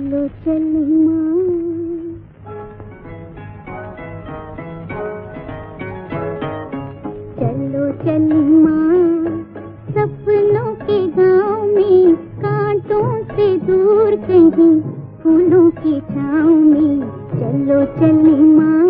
चलो, चल माँ। चलो, चल माँ। सपनों के गाँव में, कांटों से दूर कहीं, फूलों की छाँव में। चलो, चल माँ।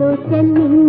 चलो चली